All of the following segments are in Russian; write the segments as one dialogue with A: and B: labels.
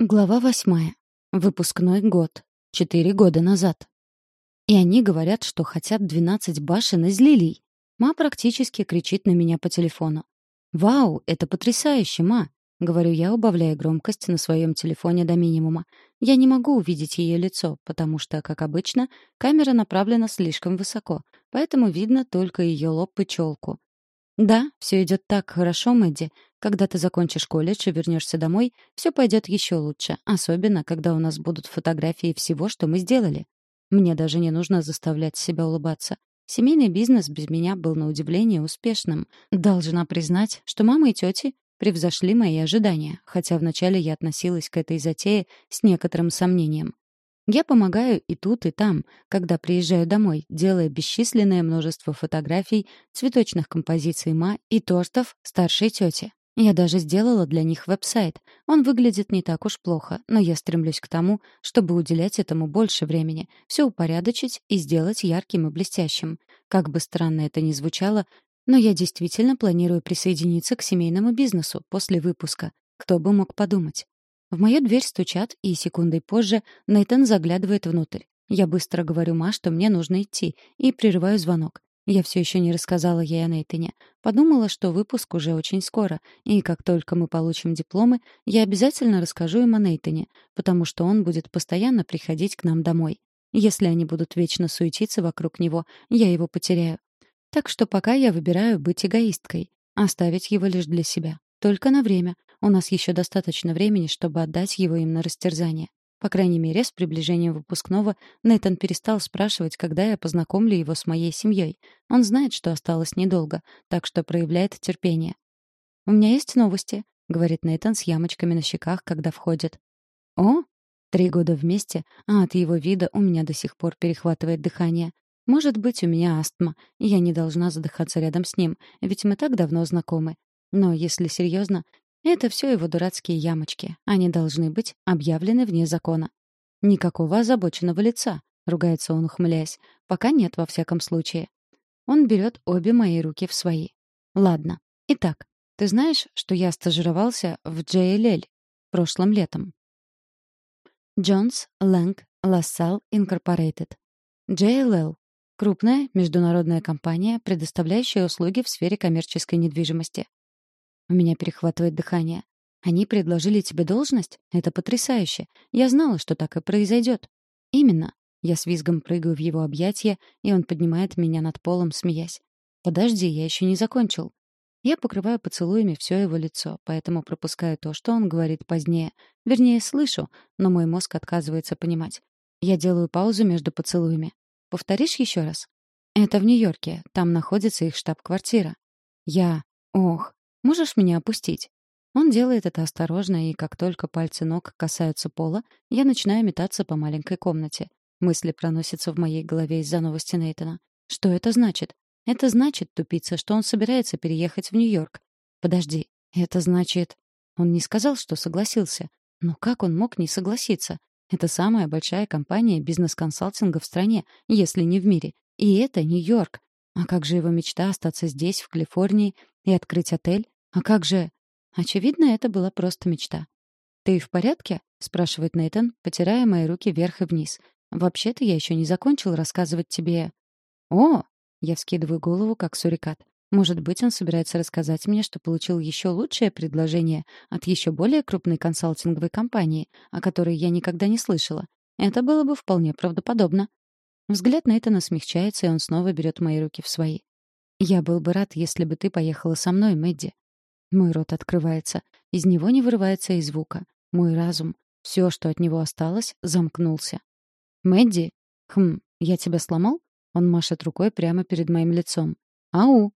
A: Глава восьмая. Выпускной год. Четыре года назад. И они говорят, что хотят двенадцать башен из лилий. Ма практически кричит на меня по телефону. «Вау, это потрясающе, ма!» — говорю я, убавляя громкость на своем телефоне до минимума. Я не могу увидеть ее лицо, потому что, как обычно, камера направлена слишком высоко, поэтому видно только ее лоб и челку. «Да, все идет так хорошо, Мэдди. Когда ты закончишь колледж и вернешься домой, все пойдет еще лучше, особенно, когда у нас будут фотографии всего, что мы сделали. Мне даже не нужно заставлять себя улыбаться. Семейный бизнес без меня был на удивление успешным. Должна признать, что мама и тети превзошли мои ожидания, хотя вначале я относилась к этой затее с некоторым сомнением. Я помогаю и тут, и там, когда приезжаю домой, делая бесчисленное множество фотографий, цветочных композиций Ма и тортов старшей тети. Я даже сделала для них веб-сайт. Он выглядит не так уж плохо, но я стремлюсь к тому, чтобы уделять этому больше времени, все упорядочить и сделать ярким и блестящим. Как бы странно это ни звучало, но я действительно планирую присоединиться к семейному бизнесу после выпуска. Кто бы мог подумать. В мою дверь стучат, и секундой позже Нейтан заглядывает внутрь. Я быстро говорю Ма, что мне нужно идти, и прерываю звонок. Я все еще не рассказала ей о Нейтане. Подумала, что выпуск уже очень скоро, и как только мы получим дипломы, я обязательно расскажу им о Нейтане, потому что он будет постоянно приходить к нам домой. Если они будут вечно суетиться вокруг него, я его потеряю. Так что пока я выбираю быть эгоисткой, оставить его лишь для себя. Только на время, у нас еще достаточно времени, чтобы отдать его им на растерзание. По крайней мере, с приближением выпускного Нейтан перестал спрашивать, когда я познакомлю его с моей семьей. Он знает, что осталось недолго, так что проявляет терпение. «У меня есть новости», — говорит Нейтан с ямочками на щеках, когда входит. «О, три года вместе, а от его вида у меня до сих пор перехватывает дыхание. Может быть, у меня астма, я не должна задыхаться рядом с ним, ведь мы так давно знакомы. Но, если серьезно, это все его дурацкие ямочки. Они должны быть объявлены вне закона. Никакого озабоченного лица, ругается он, ухмыляясь. Пока нет, во всяком случае. Он берет обе мои руки в свои. Ладно. Итак, ты знаешь, что я стажировался в JLL прошлым летом? Джонс Лэнг Лассал Инкорпорейтед. JLL — крупная международная компания, предоставляющая услуги в сфере коммерческой недвижимости. У меня перехватывает дыхание. Они предложили тебе должность? Это потрясающе. Я знала, что так и произойдет. Именно. Я с визгом прыгаю в его объятия, и он поднимает меня над полом, смеясь. Подожди, я еще не закончил. Я покрываю поцелуями все его лицо, поэтому пропускаю то, что он говорит позднее. Вернее, слышу, но мой мозг отказывается понимать. Я делаю паузу между поцелуями. Повторишь еще раз? Это в Нью-Йорке. Там находится их штаб-квартира. Я... Ох, Можешь меня опустить?» Он делает это осторожно, и как только пальцы ног касаются пола, я начинаю метаться по маленькой комнате. Мысли проносятся в моей голове из-за новости Нейтана. Что это значит? Это значит, тупица, что он собирается переехать в Нью-Йорк. Подожди, это значит... Он не сказал, что согласился. Но как он мог не согласиться? Это самая большая компания бизнес-консалтинга в стране, если не в мире. И это Нью-Йорк. А как же его мечта остаться здесь, в Калифорнии, и открыть отель? А как же... Очевидно, это была просто мечта. «Ты в порядке?» — спрашивает Нейтан, потирая мои руки вверх и вниз. «Вообще-то я еще не закончил рассказывать тебе...» «О!» — я вскидываю голову, как сурикат. «Может быть, он собирается рассказать мне, что получил еще лучшее предложение от еще более крупной консалтинговой компании, о которой я никогда не слышала. Это было бы вполне правдоподобно». Взгляд Нейтана смягчается, и он снова берет мои руки в свои. «Я был бы рад, если бы ты поехала со мной, Мэдди». Мой рот открывается. Из него не вырывается и звука. Мой разум, все, что от него осталось, замкнулся. «Мэдди? Хм, я тебя сломал?» Он машет рукой прямо перед моим лицом. «Ау!»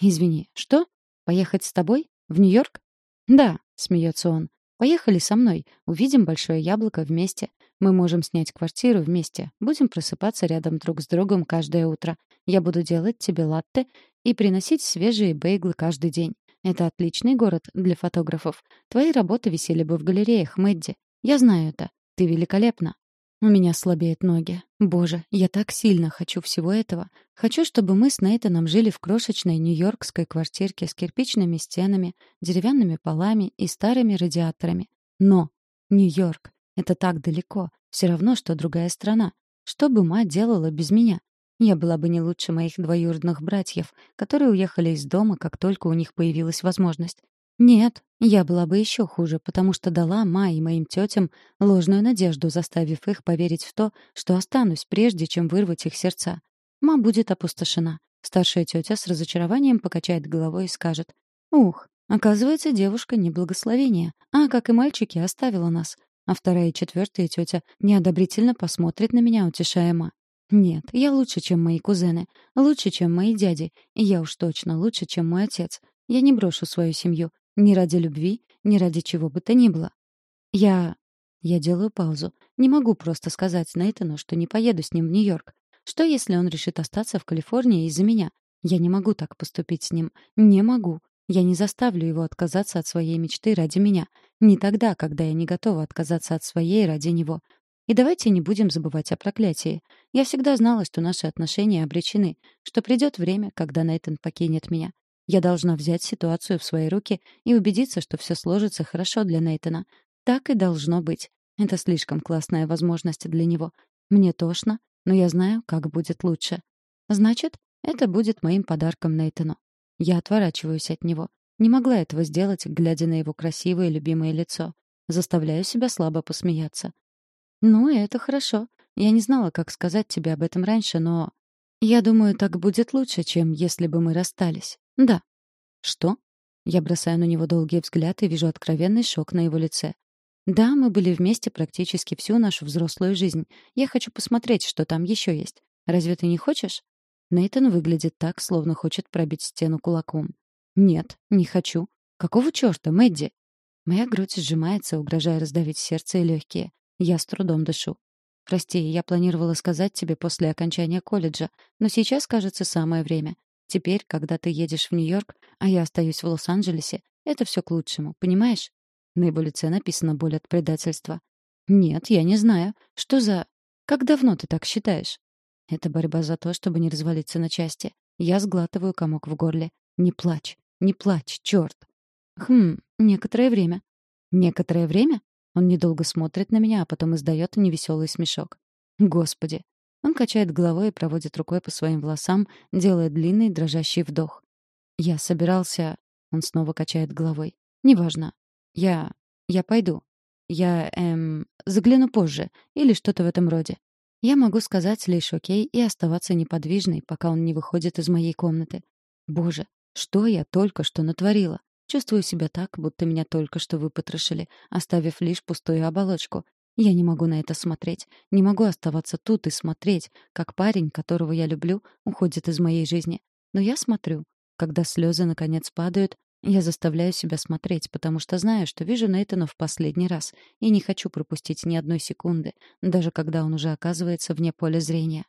A: «Извини, что? Поехать с тобой? В Нью-Йорк?» «Да», — смеется он. «Поехали со мной. Увидим большое яблоко вместе. Мы можем снять квартиру вместе. Будем просыпаться рядом друг с другом каждое утро. Я буду делать тебе латте и приносить свежие бейглы каждый день. Это отличный город для фотографов. Твои работы висели бы в галереях, Мэдди. Я знаю это. Ты великолепна. У меня слабеют ноги. Боже, я так сильно хочу всего этого. Хочу, чтобы мы с Нейтаном жили в крошечной нью-йоркской квартирке с кирпичными стенами, деревянными полами и старыми радиаторами. Но Нью-Йорк. Это так далеко. Все равно, что другая страна. Что бы мать делала без меня? Я была бы не лучше моих двоюродных братьев, которые уехали из дома, как только у них появилась возможность. Нет, я была бы еще хуже, потому что дала Ма и моим тетям ложную надежду, заставив их поверить в то, что останусь, прежде чем вырвать их сердца. Ма будет опустошена. Старшая тетя с разочарованием покачает головой и скажет, «Ух, оказывается, девушка не благословение, а, как и мальчики, оставила нас». А вторая и четвертая тетя неодобрительно посмотрит на меня, утешая Ма. Нет, я лучше, чем мои кузены, лучше, чем мои дяди, и я уж точно лучше, чем мой отец. Я не брошу свою семью, ни ради любви, ни ради чего бы то ни было. Я... Я делаю паузу. Не могу просто сказать Нейтану, что не поеду с ним в Нью-Йорк. Что, если он решит остаться в Калифорнии из-за меня? Я не могу так поступить с ним. Не могу. Я не заставлю его отказаться от своей мечты ради меня. Не тогда, когда я не готова отказаться от своей ради него. И давайте не будем забывать о проклятии. Я всегда знала, что наши отношения обречены, что придет время, когда Нейтан покинет меня. Я должна взять ситуацию в свои руки и убедиться, что все сложится хорошо для Нейтана. Так и должно быть. Это слишком классная возможность для него. Мне тошно, но я знаю, как будет лучше. Значит, это будет моим подарком Нейтану. Я отворачиваюсь от него. Не могла этого сделать, глядя на его красивое любимое лицо. Заставляю себя слабо посмеяться. «Ну, это хорошо. Я не знала, как сказать тебе об этом раньше, но...» «Я думаю, так будет лучше, чем если бы мы расстались. «Да». «Что?» Я бросаю на него долгий взгляд и вижу откровенный шок на его лице. «Да, мы были вместе практически всю нашу взрослую жизнь. Я хочу посмотреть, что там еще есть. Разве ты не хочешь?» Нейтан выглядит так, словно хочет пробить стену кулаком. «Нет, не хочу. Какого чёрта, Мэдди?» Моя грудь сжимается, угрожая раздавить сердце и легкие. Я с трудом дышу. «Прости, я планировала сказать тебе после окончания колледжа, но сейчас, кажется, самое время. Теперь, когда ты едешь в Нью-Йорк, а я остаюсь в Лос-Анджелесе, это все к лучшему, понимаешь? На его лице написано боль от предательства. Нет, я не знаю. Что за... Как давно ты так считаешь? Это борьба за то, чтобы не развалиться на части. Я сглатываю комок в горле. Не плачь, не плачь, черт. Хм, некоторое время. Некоторое время? Он недолго смотрит на меня, а потом издает невеселый смешок. Господи, он качает головой и проводит рукой по своим волосам, делая длинный дрожащий вдох. «Я собирался...» Он снова качает головой. «Неважно. Я... я пойду. Я, эм... загляну позже. Или что-то в этом роде. Я могу сказать лишь окей и оставаться неподвижной, пока он не выходит из моей комнаты. Боже, что я только что натворила? Чувствую себя так, будто меня только что выпотрошили, оставив лишь пустую оболочку. Я не могу на это смотреть. Не могу оставаться тут и смотреть, как парень, которого я люблю, уходит из моей жизни. Но я смотрю. Когда слезы наконец падают, я заставляю себя смотреть, потому что знаю, что вижу Нейтана в последний раз и не хочу пропустить ни одной секунды, даже когда он уже оказывается вне поля зрения.